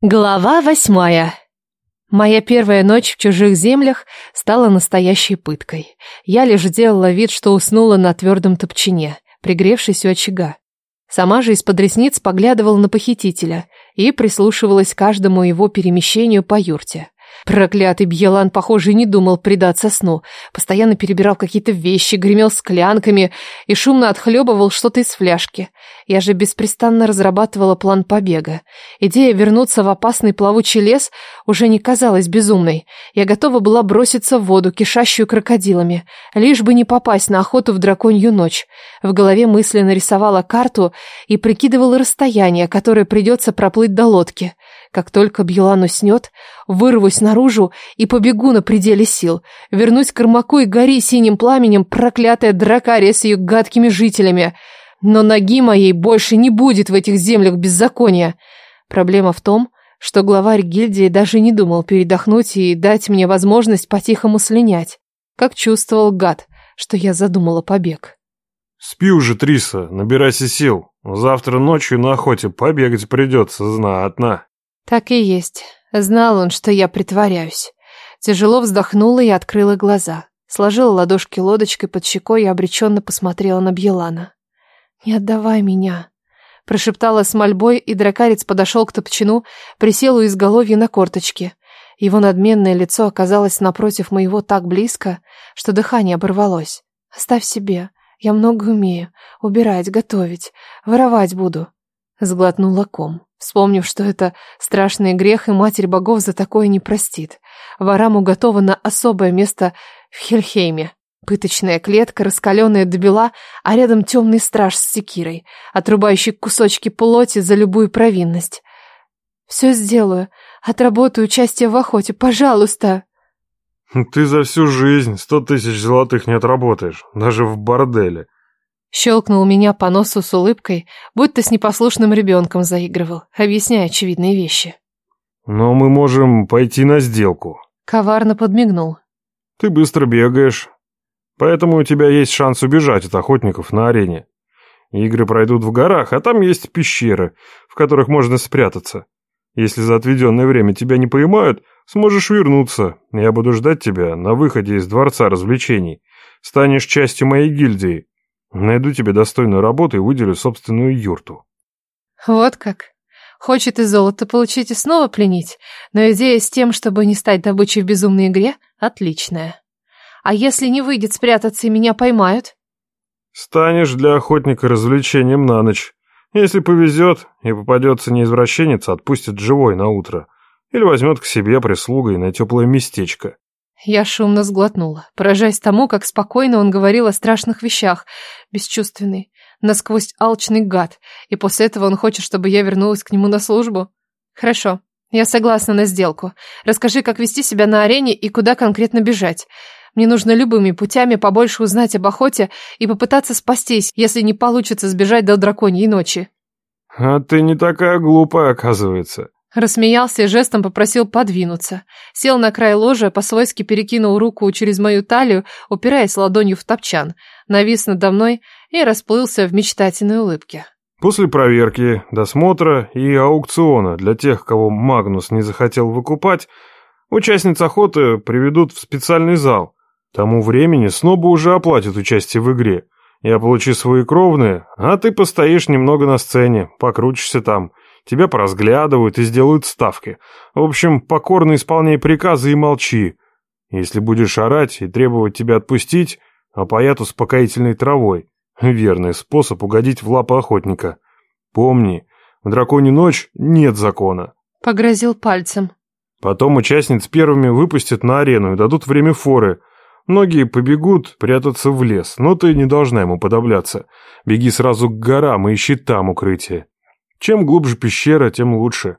Глава восьмая. Моя первая ночь в чужих землях стала настоящей пыткой. Я лишь делала вид, что уснула на твердом топчине, пригревшись у очага. Сама же из-под ресниц поглядывала на похитителя и прислушивалась к каждому его перемещению по юрте. Проклятый Бьелан, похоже, не думал предаться сну. Постоянно перебирал какие-то вещи, гремел склянками и шумно отхлебывал что-то из фляжки. Я же беспрестанно разрабатывала план побега. Идея вернуться в опасный плавучий лес уже не казалась безумной. Я готова была броситься в воду, кишащую крокодилами, лишь бы не попасть на охоту в драконью ночь. В голове мысленно рисовала карту и прикидывала расстояние, которое придется проплыть до лодки. Как только Бьелан уснет, вырвусь наружу и побегу на пределе сил. Вернусь к Армаку и гори синим пламенем проклятая дракария с ее гадкими жителями. Но ноги моей больше не будет в этих землях беззакония. Проблема в том, что главарь гильдии даже не думал передохнуть и дать мне возможность по-тихому слинять. Как чувствовал гад, что я задумала побег. «Спи уже, Триса, набирайся сил. Завтра ночью на охоте побегать придется знатно». Так и есть. Знал он, что я притворяюсь. Тяжело вздохнула и открыла глаза. Сложила ладошки лодочкой под щекой и обреченно посмотрела на Бьелана. «Не отдавай меня», — прошептала с мольбой, и дракарец подошел к топчину, присел у изголовья на корточки. Его надменное лицо оказалось напротив моего так близко, что дыхание оборвалось. «Оставь себе. Я много умею. Убирать, готовить. Воровать буду». Сглотнула ком, вспомнив, что это страшный грех, и Матерь Богов за такое не простит. Ворам уготовано особое место в Хельхейме. Пыточная клетка, раскаленная до бела, а рядом темный страж с секирой, отрубающий кусочки плоти за любую провинность. «Все сделаю. Отработаю участие в охоте. Пожалуйста!» «Ты за всю жизнь сто тысяч золотых не отработаешь, даже в борделе», Щелкнул меня по носу с улыбкой, будто с непослушным ребенком заигрывал, объясняя очевидные вещи. «Но мы можем пойти на сделку». Коварно подмигнул. «Ты быстро бегаешь, поэтому у тебя есть шанс убежать от охотников на арене. Игры пройдут в горах, а там есть пещеры, в которых можно спрятаться. Если за отведенное время тебя не поймают, сможешь вернуться. Я буду ждать тебя на выходе из дворца развлечений. Станешь частью моей гильдии. Найду тебе достойную работу и выделю собственную юрту. Вот как. Хочет и золото получить, и снова пленить. Но идея с тем, чтобы не стать добычей в безумной игре, отличная. А если не выйдет спрятаться и меня поймают? Станешь для охотника развлечением на ночь. Если повезет и попадется не извращенец, отпустит живой на утро. Или возьмет к себе прислугой на теплое местечко. Я шумно сглотнула, поражаясь тому, как спокойно он говорил о страшных вещах. Бесчувственный, насквозь алчный гад. И после этого он хочет, чтобы я вернулась к нему на службу? Хорошо, я согласна на сделку. Расскажи, как вести себя на арене и куда конкретно бежать. Мне нужно любыми путями побольше узнать об охоте и попытаться спастись, если не получится сбежать до драконьей ночи. А ты не такая глупая, оказывается. Рассмеялся и жестом попросил подвинуться. Сел на край ложа, по-свойски перекинул руку через мою талию, упираясь ладонью в топчан, навис надо мной и расплылся в мечтательной улыбке. После проверки, досмотра и аукциона для тех, кого Магнус не захотел выкупать, участниц охоты приведут в специальный зал. Тому времени снобы уже оплатят участие в игре. Я получу свои кровные, а ты постоишь немного на сцене, покрутишься там – Тебя поразглядывают и сделают ставки. В общем, покорно исполняй приказы и молчи. Если будешь орать и требовать тебя отпустить, опоят успокоительной травой. Верный способ угодить в лапы охотника. Помни, в драконью ночь нет закона. Погрозил пальцем. Потом участниц первыми выпустят на арену и дадут время форы. Многие побегут прятаться в лес, но ты не должна ему подобляться. Беги сразу к горам и ищи там укрытие. Чем глубже пещера, тем лучше.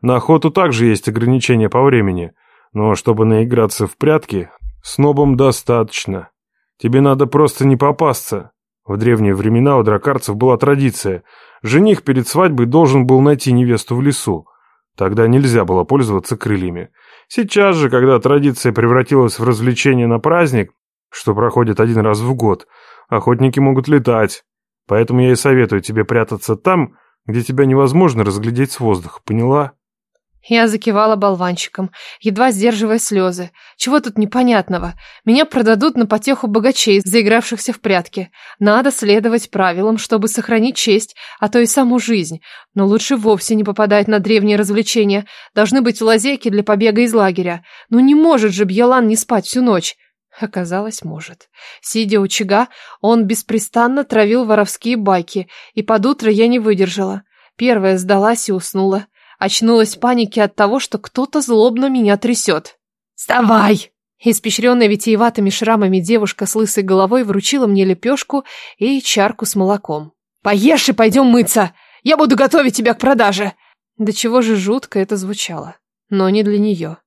На охоту также есть ограничения по времени, но чтобы наиграться в прятки, снобам достаточно. Тебе надо просто не попасться. В древние времена у дракарцев была традиция. Жених перед свадьбой должен был найти невесту в лесу. Тогда нельзя было пользоваться крыльями. Сейчас же, когда традиция превратилась в развлечение на праздник, что проходит один раз в год, охотники могут летать. Поэтому я и советую тебе прятаться там, где тебя невозможно разглядеть с воздуха, поняла? Я закивала болванчиком, едва сдерживая слезы. Чего тут непонятного? Меня продадут на потеху богачей, заигравшихся в прятки. Надо следовать правилам, чтобы сохранить честь, а то и саму жизнь. Но лучше вовсе не попадать на древние развлечения. Должны быть лазейки для побега из лагеря. Ну не может же Бьелан не спать всю ночь. Оказалось, может. Сидя у чага, он беспрестанно травил воровские байки, и под утро я не выдержала. Первая сдалась и уснула. Очнулась в панике от того, что кто-то злобно меня трясет. «Вставай!» Испещренная витиеватыми шрамами девушка с лысой головой вручила мне лепешку и чарку с молоком. «Поешь и пойдем мыться! Я буду готовить тебя к продаже!» До чего же жутко это звучало. Но не для нее.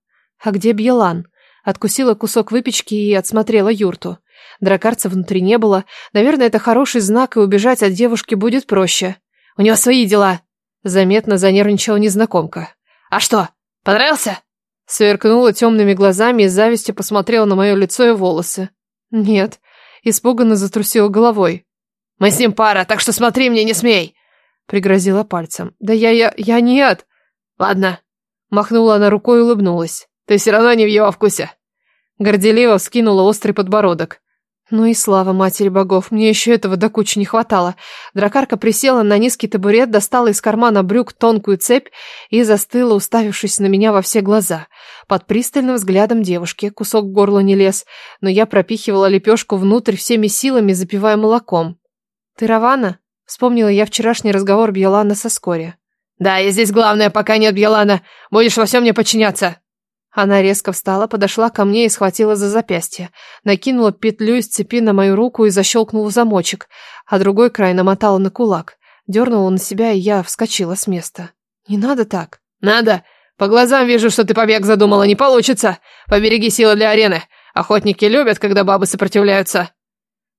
А где Бьелан? Откусила кусок выпечки и отсмотрела юрту. Дракарца внутри не было. Наверное, это хороший знак, и убежать от девушки будет проще. У него свои дела. Заметно занервничала незнакомка. «А что, понравился?» Сверкнула темными глазами и завистью посмотрела на мое лицо и волосы. «Нет», испуганно затрусила головой. «Мы с ним пара, так что смотри мне, не смей!» Пригрозила пальцем. «Да я, я, я нет!» «Ладно!» Махнула она рукой и улыбнулась. «Ты все равно не в его вкусе!» Горделиво вскинула острый подбородок. Ну и слава матери богов, мне еще этого до кучи не хватало. Дракарка присела на низкий табурет, достала из кармана брюк тонкую цепь и застыла, уставившись на меня во все глаза. Под пристальным взглядом девушки кусок горла не лез, но я пропихивала лепешку внутрь всеми силами, запивая молоком. «Ты Равана?» — вспомнила я вчерашний разговор Бьелана со Скори. «Да, я здесь главное, пока нет Бьелана. Будешь во всем мне подчиняться». Она резко встала, подошла ко мне и схватила за запястье. Накинула петлю из цепи на мою руку и защелкнула замочек, а другой край намотала на кулак. Дернула на себя, и я вскочила с места. «Не надо так». «Надо! По глазам вижу, что ты побег задумала. Не получится. Побереги силы для арены. Охотники любят, когда бабы сопротивляются».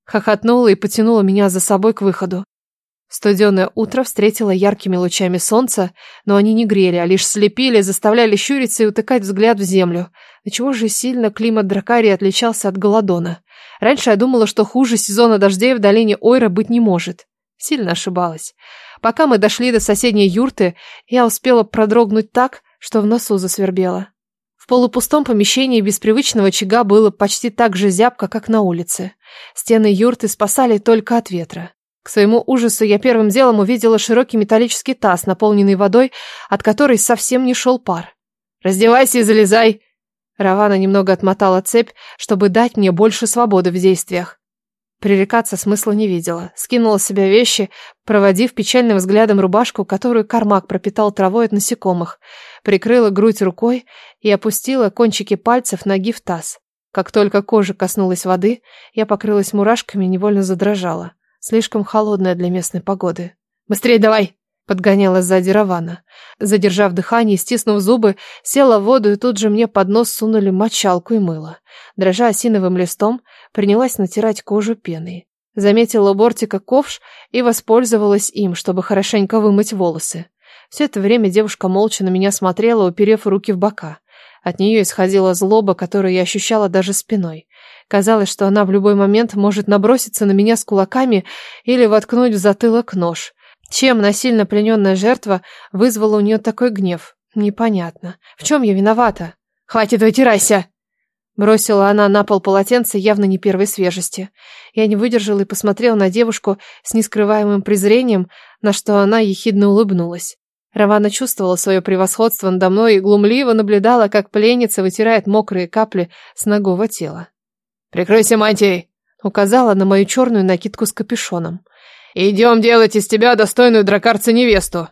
Хохотнула и потянула меня за собой к выходу. Студеное утро встретило яркими лучами солнца, но они не грели, а лишь слепили, заставляли щуриться и утыкать взгляд в землю. До чего же сильно климат Дракарии отличался от Голодона. Раньше я думала, что хуже сезона дождей в долине Ойра быть не может. Сильно ошибалась. Пока мы дошли до соседней юрты, я успела продрогнуть так, что в носу засвербело. В полупустом помещении без привычного очага было почти так же зябко, как на улице. Стены юрты спасали только от ветра. К своему ужасу я первым делом увидела широкий металлический таз, наполненный водой, от которой совсем не шел пар. «Раздевайся и залезай!» Равана немного отмотала цепь, чтобы дать мне больше свободы в действиях. Пререкаться смысла не видела. Скинула с себя вещи, проводив печальным взглядом рубашку, которую кармак пропитал травой от насекомых. Прикрыла грудь рукой и опустила кончики пальцев ноги в таз. Как только кожа коснулась воды, я покрылась мурашками и невольно задрожала слишком холодная для местной погоды. «Быстрее давай!» — подгоняла сзади Равана. Задержав дыхание и стиснув зубы, села в воду, и тут же мне под нос сунули мочалку и мыло. Дрожа осиновым листом, принялась натирать кожу пеной. Заметила у бортика ковш и воспользовалась им, чтобы хорошенько вымыть волосы. Все это время девушка молча на меня смотрела, уперев руки в бока. От нее исходила злоба, которую я ощущала даже спиной. Казалось, что она в любой момент может наброситься на меня с кулаками или воткнуть в затылок нож. Чем насильно плененная жертва вызвала у нее такой гнев? Непонятно. В чем я виновата? «Хватит, вытирайся!» Бросила она на пол полотенце явно не первой свежести. Я не выдержала и посмотрела на девушку с нескрываемым презрением, на что она ехидно улыбнулась. Равана чувствовала свое превосходство надо мной и глумливо наблюдала, как пленница вытирает мокрые капли с ногого тела. «Прикройся мантией!» Указала на мою черную накидку с капюшоном. «Идем делать из тебя достойную дракарца-невесту!»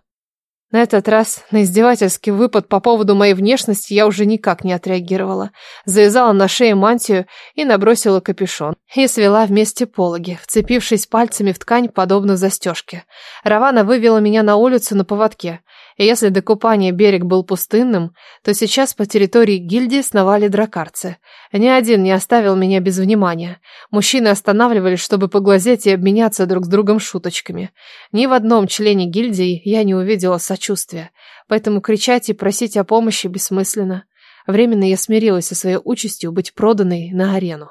На этот раз на издевательский выпад по поводу моей внешности я уже никак не отреагировала. Завязала на шее мантию и набросила капюшон. И свела вместе пологи, вцепившись пальцами в ткань, подобно застежке. Равана вывела меня на улицу на поводке. И если до купания берег был пустынным, то сейчас по территории гильдии сновали дракарцы. Ни один не оставил меня без внимания. Мужчины останавливались, чтобы поглазеть и обменяться друг с другом шуточками. Ни в одном члене гильдии я не увидела сочувствия, поэтому кричать и просить о помощи бессмысленно. Временно я смирилась со своей участью быть проданной на арену.